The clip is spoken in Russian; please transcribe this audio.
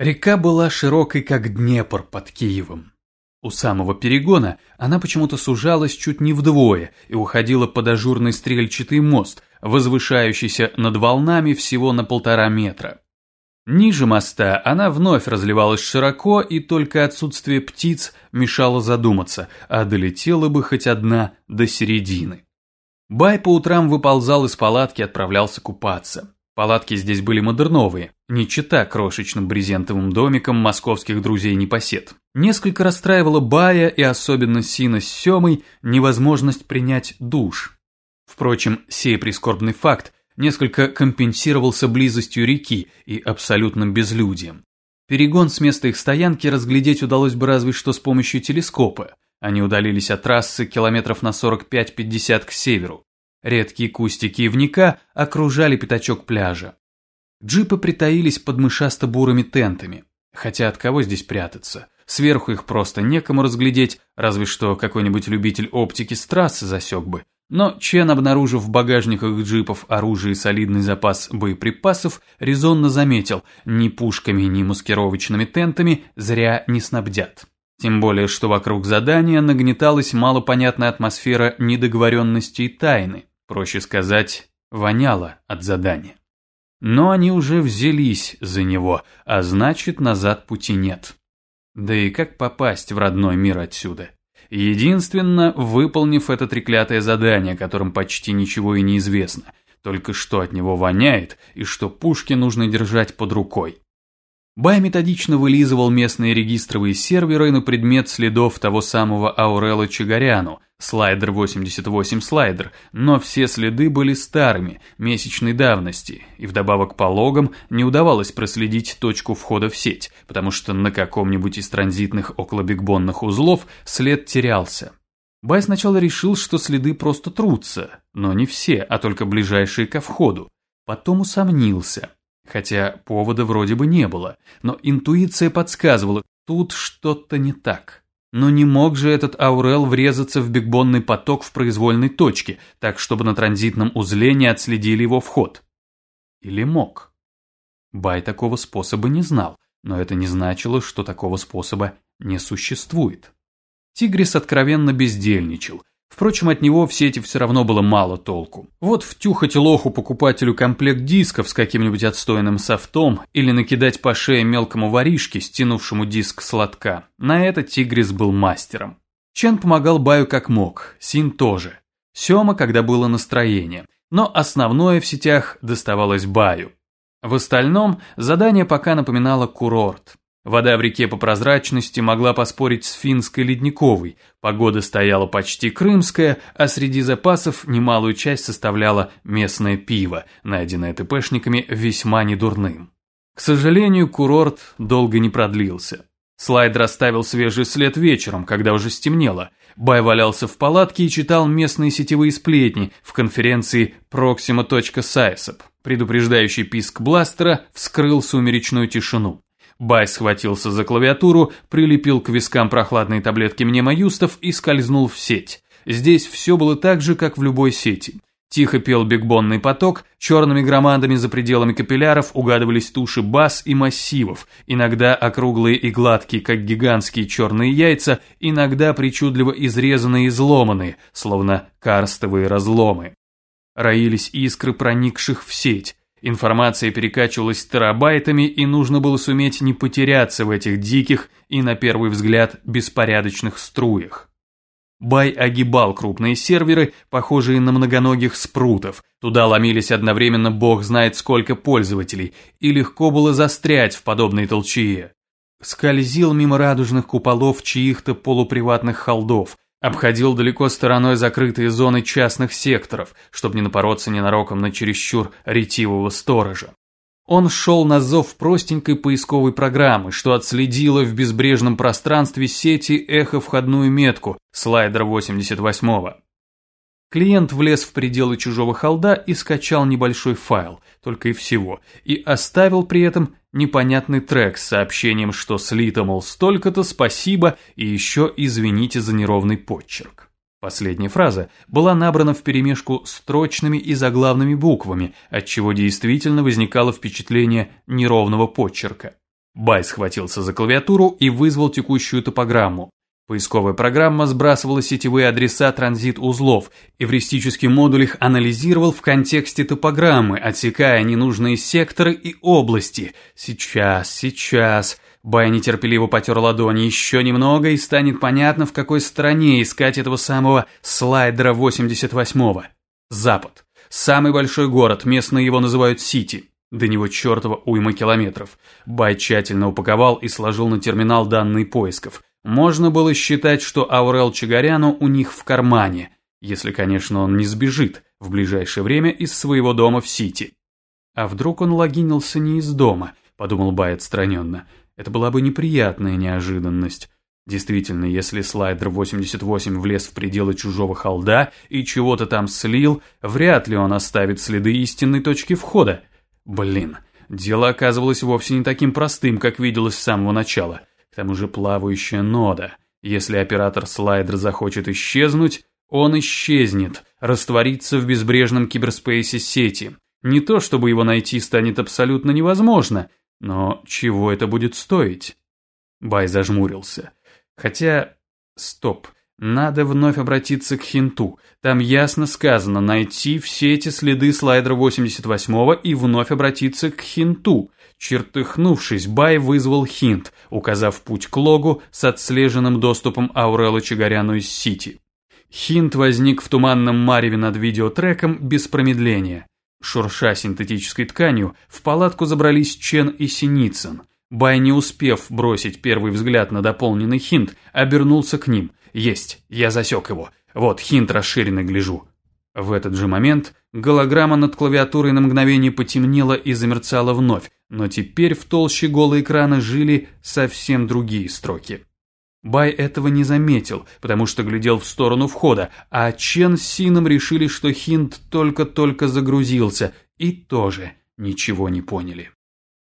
Река была широкой, как Днепр под Киевом. У самого перегона она почему-то сужалась чуть не вдвое и уходила под ажурный стрельчатый мост, возвышающийся над волнами всего на полтора метра. Ниже моста она вновь разливалась широко, и только отсутствие птиц мешало задуматься, а долетела бы хоть одна до середины. Бай по утрам выползал из палатки и отправлялся купаться. Палатки здесь были модерновые, не чита крошечным брезентовым домиком московских друзей-непосед. Несколько расстраивала Бая и особенно Сина с Семой невозможность принять душ. Впрочем, сей прискорбный факт несколько компенсировался близостью реки и абсолютным безлюдием. Перегон с места их стоянки разглядеть удалось бы разве что с помощью телескопа. Они удалились от трассы километров на 45-50 к северу. Редкие кустики ивника окружали пятачок пляжа. Джипы притаились под мышасто-бурыми тентами. Хотя от кого здесь прятаться? Сверху их просто некому разглядеть, разве что какой-нибудь любитель оптики с трассы засек бы. Но Чен, обнаружив в багажниках джипов оружие и солидный запас боеприпасов, резонно заметил, ни пушками, ни маскировочными тентами зря не снабдят. Тем более, что вокруг задания нагнеталась малопонятная атмосфера недоговоренности и тайны. Проще сказать, воняло от задания. Но они уже взялись за него, а значит, назад пути нет. Да и как попасть в родной мир отсюда? Единственно, выполнив это треклятое задание, которым почти ничего и не известно, только что от него воняет и что пушки нужно держать под рукой. Бай методично вылизывал местные регистровые серверы на предмет следов того самого Аурела Чигаряну, слайдер 88 слайдер, но все следы были старыми, месячной давности, и вдобавок по логам не удавалось проследить точку входа в сеть, потому что на каком-нибудь из транзитных околобигбонных узлов след терялся. Бай сначала решил, что следы просто трутся, но не все, а только ближайшие ко входу. Потом усомнился – Хотя повода вроде бы не было, но интуиция подсказывала, тут что-то не так. Но не мог же этот Аурел врезаться в бигбонный поток в произвольной точке, так чтобы на транзитном узле не отследили его вход. Или мог? Бай такого способа не знал, но это не значило, что такого способа не существует. Тигрис откровенно бездельничал, Впрочем, от него в сети все равно было мало толку. Вот втюхать лоху покупателю комплект дисков с каким-нибудь отстойным софтом или накидать по шее мелкому воришке, стянувшему диск сладка. На это Тигрис был мастером. Чен помогал Баю как мог, Син тоже. Сема, когда было настроение. Но основное в сетях доставалось Баю. В остальном задание пока напоминало курорт. Вода в реке по прозрачности могла поспорить с финской ледниковой, погода стояла почти крымская, а среди запасов немалую часть составляло местное пиво, найденное ТПшниками весьма недурным. К сожалению, курорт долго не продлился. Слайдер оставил свежий след вечером, когда уже стемнело. Бай валялся в палатке и читал местные сетевые сплетни в конференции Proxima.sysop. Предупреждающий писк бластера вскрыл сумеречную тишину. Бай схватился за клавиатуру, прилепил к вискам прохладные таблетки мнемоюстов и скользнул в сеть. Здесь все было так же, как в любой сети. Тихо пел бигбонный поток, черными громадами за пределами капилляров угадывались туши баз и массивов, иногда округлые и гладкие, как гигантские черные яйца, иногда причудливо изрезанные и изломанные, словно карстовые разломы. Роились искры проникших в сеть, Информация перекачивалась терабайтами, и нужно было суметь не потеряться в этих диких и, на первый взгляд, беспорядочных струях. Бай огибал крупные серверы, похожие на многоногих спрутов. Туда ломились одновременно бог знает сколько пользователей, и легко было застрять в подобной толчее. Скользил мимо радужных куполов чьих-то полуприватных холдов, Обходил далеко стороной закрытые зоны частных секторов, чтобы не напороться ненароком на чересчур ретивого сторожа. Он шел на зов простенькой поисковой программы, что отследила в безбрежном пространстве сети эхо входную метку слайдера 88-го. Клиент влез в пределы чужого холда и скачал небольшой файл, только и всего, и оставил при этом непонятный трек с сообщением, что слито, мол, столько-то, спасибо и еще извините за неровный подчерк. Последняя фраза была набрана вперемешку строчными и заглавными буквами, отчего действительно возникало впечатление неровного подчерка. Бай схватился за клавиатуру и вызвал текущую топограмму. Поисковая программа сбрасывала сетевые адреса транзит-узлов, эвристический модуль их анализировал в контексте топограммы, отсекая ненужные секторы и области. Сейчас, сейчас. Бай нетерпеливо потер ладони. Еще немного и станет понятно, в какой стране искать этого самого слайдера 88-го. Запад. Самый большой город, местные его называют Сити. До него чертова уйма километров. Бай тщательно упаковал и сложил на терминал данные поисков – можно было считать, что Аурел Чигаряну у них в кармане, если, конечно, он не сбежит в ближайшее время из своего дома в Сити. А вдруг он логинился не из дома, подумал Бай отстраненно. Это была бы неприятная неожиданность. Действительно, если слайдер 88 влез в пределы чужого холда и чего-то там слил, вряд ли он оставит следы истинной точки входа. Блин, дело оказывалось вовсе не таким простым, как виделось с самого начала. К тому же плавающая нода. Если оператор слайдер захочет исчезнуть, он исчезнет, растворится в безбрежном киберспейсе сети. Не то, чтобы его найти станет абсолютно невозможно, но чего это будет стоить? Бай зажмурился. Хотя... Стоп. Надо вновь обратиться к Хинту. Там ясно сказано найти все эти следы слайдера 88-го и вновь обратиться к Хинту. Чертыхнувшись, Бай вызвал Хинт, указав путь к логу с отслеженным доступом Аурелла Чигаряну из Сити. Хинт возник в туманном мареве над видеотреком без промедления. Шурша синтетической тканью, в палатку забрались Чен и Синицын. Бай, не успев бросить первый взгляд на дополненный хинт, обернулся к ним. «Есть, я засек его. Вот, хинт расширенный гляжу. В этот же момент голограмма над клавиатурой на мгновение потемнела и замерцала вновь, но теперь в толще голого экрана жили совсем другие строки. Бай этого не заметил, потому что глядел в сторону входа, а Чен с Сином решили, что Хинт только-только загрузился, и тоже ничего не поняли.